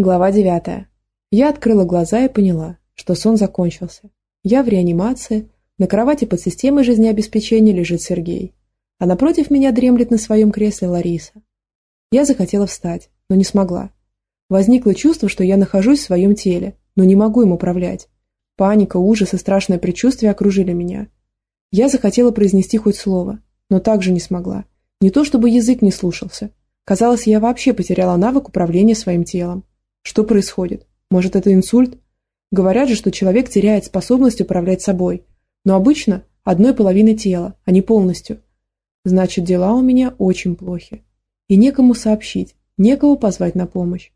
Глава девятая. Я открыла глаза и поняла, что сон закончился. Я в реанимации, на кровати под системой жизнеобеспечения лежит Сергей, а напротив меня дремлет на своем кресле Лариса. Я захотела встать, но не смогла. Возникло чувство, что я нахожусь в своем теле, но не могу им управлять. Паника, ужас и страшное предчувствие окружили меня. Я захотела произнести хоть слово, но также не смогла. Не то чтобы язык не слушался. Казалось, я вообще потеряла навык управления своим телом. Что происходит? Может, это инсульт? Говорят же, что человек теряет способность управлять собой. Но обычно одной половины тела, а не полностью. Значит, дела у меня очень плохи. И некому сообщить, некого позвать на помощь.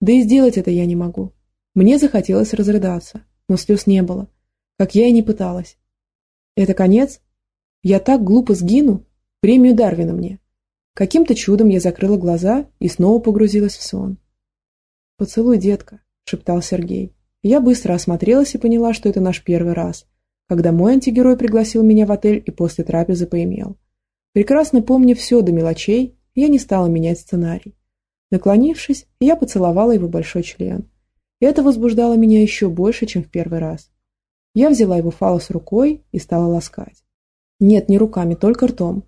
Да и сделать это я не могу. Мне захотелось разрыдаться, но слез не было, как я и не пыталась. Это конец? Я так глупо сгину? Премию Дарвина мне. Каким-то чудом я закрыла глаза и снова погрузилась в сон. «Поцелуй, детка», – шептал Сергей. Я быстро осмотрелась и поняла, что это наш первый раз, когда мой антигерой пригласил меня в отель и после трапезы поимел. Прекрасно помня все до мелочей, я не стала менять сценарий. Наклонившись, я поцеловала его большой член. Это возбуждало меня еще больше, чем в первый раз. Я взяла его фалос рукой и стала ласкать. Нет, не руками, только ртом.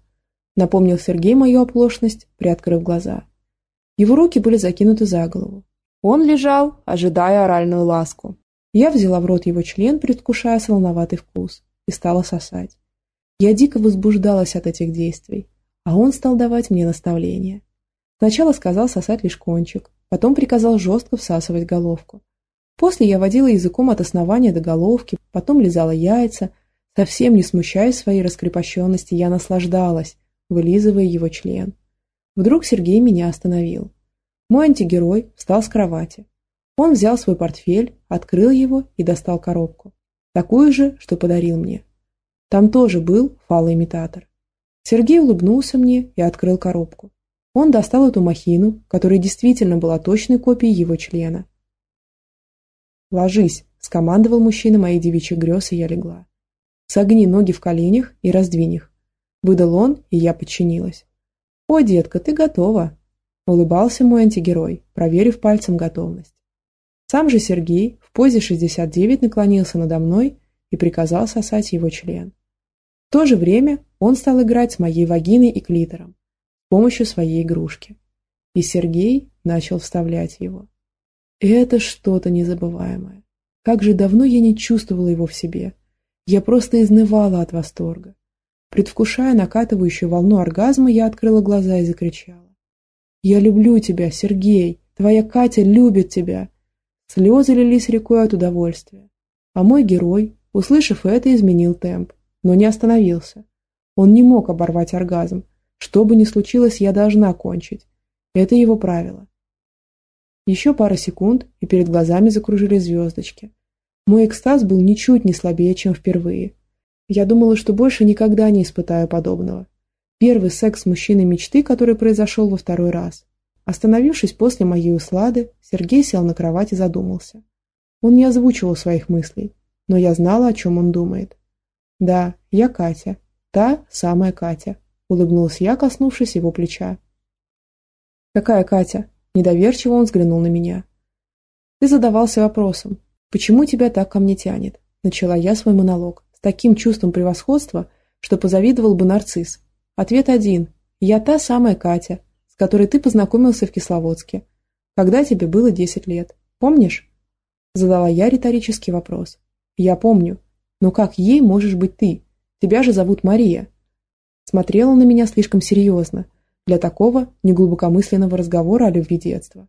Напомнил Сергей мою оплошность, приоткрыв глаза. Его руки были закинуты за голову. Он лежал, ожидая оральную ласку. Я взяла в рот его член, предвкушая солоноватый вкус, и стала сосать. Я дико возбуждалась от этих действий, а он стал давать мне наставления. Сначала сказал сосать лишь кончик, потом приказал жестко всасывать головку. После я водила языком от основания до головки, потом лизала яйца. Совсем не смущая своей раскрепощенности, я наслаждалась, вылизывая его член. Вдруг Сергей меня остановил. Мой антигерой встал с кровати. Он взял свой портфель, открыл его и достал коробку. Такую же, что подарил мне. Там тоже был фалоимитатор. Сергей улыбнулся мне и открыл коробку. Он достал эту махину, которая действительно была точной копией его члена. «Ложись», – скомандовал мужчина моих девичьих грез, и я легла. «Согни ноги в коленях и раздвинь их». Выдал он, и я подчинилась. «О, детка, ты готова», Улыбался мой антигерой, проверив пальцем готовность. Сам же Сергей в позе 69 наклонился надо мной и приказал сосать его член. В то же время он стал играть с моей вагиной и клитором с помощью своей игрушки. И Сергей начал вставлять его. Это что-то незабываемое. Как же давно я не чувствовала его в себе. Я просто изнывала от восторга. Предвкушая накатывающую волну оргазма, я открыла глаза и закричала. «Я люблю тебя, Сергей! Твоя Катя любит тебя!» Слезы лились рекой от удовольствия. А мой герой, услышав это, изменил темп, но не остановился. Он не мог оборвать оргазм. Что бы ни случилось, я должна кончить. Это его правило. Еще пара секунд, и перед глазами закружились звездочки. Мой экстаз был ничуть не слабее, чем впервые. Я думала, что больше никогда не испытаю подобного. Первый секс мужчины мечты, который произошел во второй раз. Остановившись после моей услады, Сергей сел на кровать и задумался. Он не озвучивал своих мыслей, но я знала, о чем он думает. «Да, я Катя. Та самая Катя», – улыбнулась я, коснувшись его плеча. «Какая Катя?» – недоверчиво он взглянул на меня. «Ты задавался вопросом, почему тебя так ко мне тянет?» – начала я свой монолог с таким чувством превосходства, что позавидовал бы нарцисс, Ответ один. Я та самая Катя, с которой ты познакомился в Кисловодске, когда тебе было 10 лет. Помнишь? Задала я риторический вопрос. Я помню. Но как ей можешь быть ты? Тебя же зовут Мария. Смотрела на меня слишком серьезно для такого неглубокомысленного разговора о любви детства.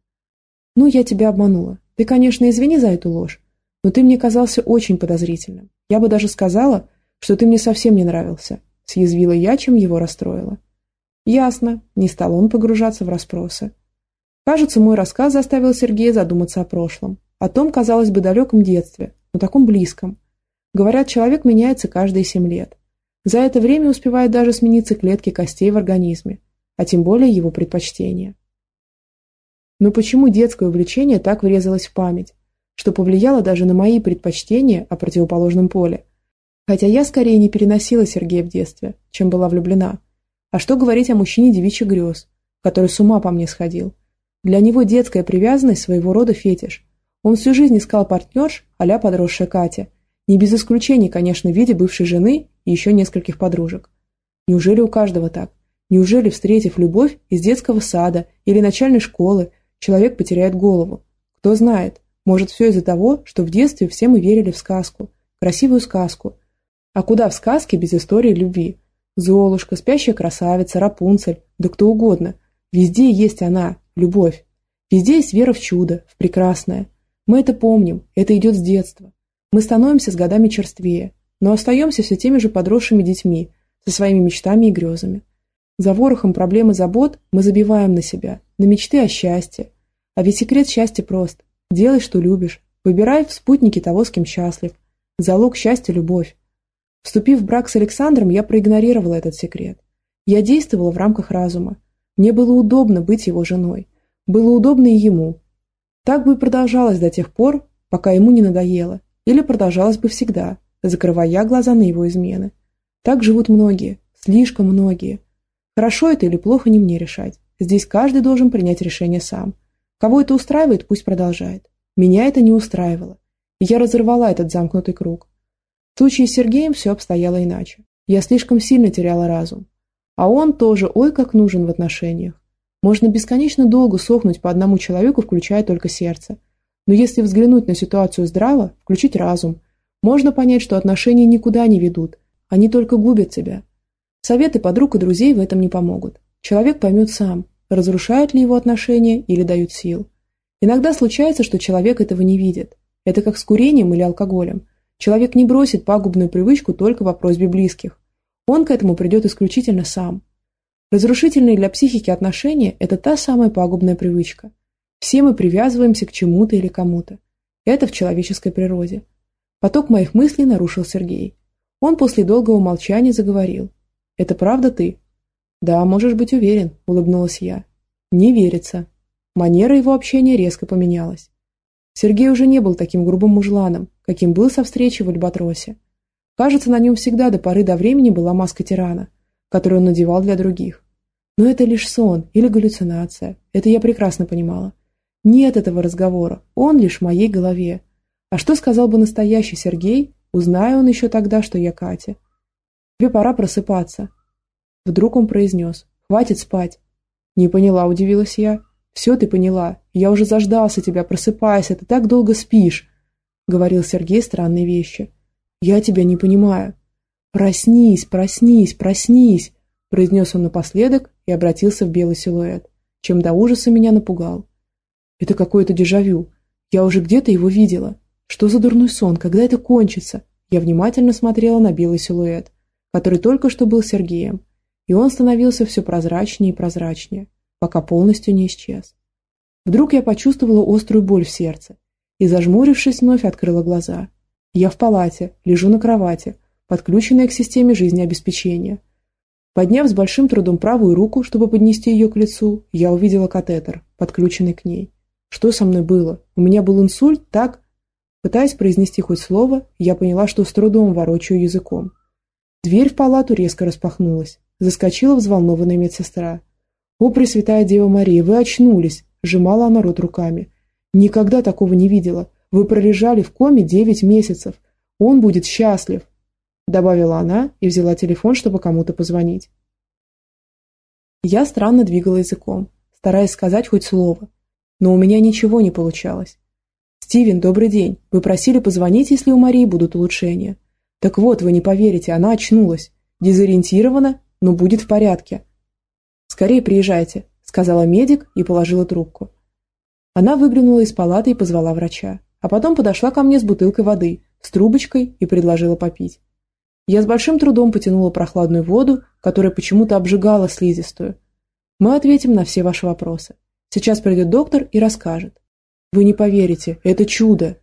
Ну, я тебя обманула. Ты, конечно, извини за эту ложь, но ты мне казался очень подозрительным. Я бы даже сказала, что ты мне совсем не нравился, Съязвила я, чем его расстроила. Ясно, не стал он погружаться в расспросы. Кажется, мой рассказ заставил Сергея задуматься о прошлом. О том, казалось бы, далеком детстве, но таком близком. Говорят, человек меняется каждые семь лет. За это время успевают даже смениться клетки костей в организме, а тем более его предпочтения. Но почему детское увлечение так врезалось в память, что повлияло даже на мои предпочтения о противоположном поле? Хотя я скорее не переносила Сергея в детстве, чем была влюблена. А что говорить о мужчине девичьих грез, который с ума по мне сходил? Для него детская привязанность своего рода фетиш. Он всю жизнь искал партнерш а подросшая Катя. Не без исключений, конечно, в виде бывшей жены и еще нескольких подружек. Неужели у каждого так? Неужели, встретив любовь из детского сада или начальной школы, человек потеряет голову? Кто знает, может, все из-за того, что в детстве все мы верили в сказку, красивую сказку. А куда в сказке без истории любви? Золушка, спящая красавица, Рапунцель, да кто угодно. Везде есть она, любовь. Везде есть вера в чудо, в прекрасное. Мы это помним, это идет с детства. Мы становимся с годами черствее, но остаемся все теми же подросшими детьми, со своими мечтами и грезами. За ворохом проблем и забот мы забиваем на себя, на мечты о счастье. А ведь секрет счастья прост. Делай, что любишь. Выбирай в спутнике того, с кем счастлив. Залог счастья – любовь. Вступив в брак с Александром, я проигнорировала этот секрет. Я действовала в рамках разума. Мне было удобно быть его женой. Было удобно и ему. Так бы и продолжалось до тех пор, пока ему не надоело. Или продолжалось бы всегда, закрывая глаза на его измены. Так живут многие, слишком многие. Хорошо это или плохо не мне решать. Здесь каждый должен принять решение сам. Кого это устраивает, пусть продолжает. Меня это не устраивало. Я разорвала этот замкнутый круг. В с Сергеем все обстояло иначе. Я слишком сильно теряла разум. А он тоже ой как нужен в отношениях. Можно бесконечно долго сохнуть по одному человеку, включая только сердце. Но если взглянуть на ситуацию здраво, включить разум, можно понять, что отношения никуда не ведут, они только губят тебя. Советы подруг и друзей в этом не помогут. Человек поймет сам, разрушают ли его отношения или дают сил. Иногда случается, что человек этого не видит. Это как с курением или алкоголем. Человек не бросит пагубную привычку только по просьбе близких. Он к этому придет исключительно сам. Разрушительные для психики отношения – это та самая пагубная привычка. Все мы привязываемся к чему-то или кому-то. Это в человеческой природе. Поток моих мыслей нарушил Сергей. Он после долгого молчания заговорил. «Это правда ты?» «Да, можешь быть уверен», – улыбнулась я. «Не верится». Манера его общения резко поменялась. Сергей уже не был таким грубым мужланом, каким был со встречи в Альбатросе. Кажется, на нем всегда до поры до времени была маска тирана, которую он надевал для других. Но это лишь сон или галлюцинация, это я прекрасно понимала. Нет этого разговора, он лишь в моей голове. А что сказал бы настоящий Сергей, Узнаю он еще тогда, что я Катя. Тебе пора просыпаться. Вдруг он произнес. Хватит спать. Не поняла, удивилась я. Все ты поняла. Я уже заждался тебя, просыпайся, ты так долго спишь. Говорил Сергей странные вещи. Я тебя не понимаю. Проснись, проснись, проснись, произнес он напоследок и обратился в белый силуэт, чем до ужаса меня напугал. Это какое-то дежавю. Я уже где-то его видела. Что за дурной сон? Когда это кончится? Я внимательно смотрела на белый силуэт, который только что был Сергеем, и он становился все прозрачнее и прозрачнее, пока полностью не исчез. Вдруг я почувствовала острую боль в сердце и, зажмурившись, вновь открыла глаза. Я в палате, лежу на кровати, подключенная к системе жизнеобеспечения. Подняв с большим трудом правую руку, чтобы поднести ее к лицу, я увидела катетер, подключенный к ней. Что со мной было? У меня был инсульт, так? Пытаясь произнести хоть слово, я поняла, что с трудом ворочаю языком. Дверь в палату резко распахнулась. Заскочила взволнованная медсестра. «О, Пресвятая Дева Мария, вы очнулись!» – сжимала она рот руками. «Никогда такого не видела. Вы пролежали в коме девять месяцев. Он будет счастлив!» Добавила она и взяла телефон, чтобы кому-то позвонить. Я странно двигала языком, стараясь сказать хоть слово. Но у меня ничего не получалось. «Стивен, добрый день. Вы просили позвонить, если у Марии будут улучшения». «Так вот, вы не поверите, она очнулась. Дезориентирована, но будет в порядке». «Скорее приезжайте», – сказала медик и положила трубку. Она выглянула из палаты и позвала врача, а потом подошла ко мне с бутылкой воды, с трубочкой и предложила попить. Я с большим трудом потянула прохладную воду, которая почему-то обжигала слизистую. Мы ответим на все ваши вопросы. Сейчас придет доктор и расскажет. Вы не поверите, это чудо.